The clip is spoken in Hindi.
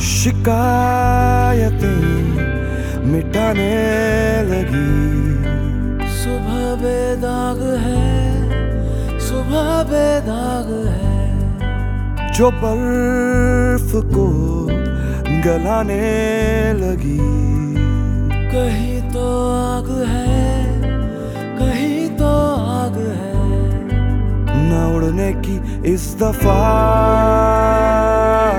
शिकायतें मिटाने लगी। सुबह बेदाग है सुबह बेदाग है। जो बर्फ़ को गलाने लगी। कहीं तो आग है कहीं तो आग है। न उड़ने की इस दफ़ा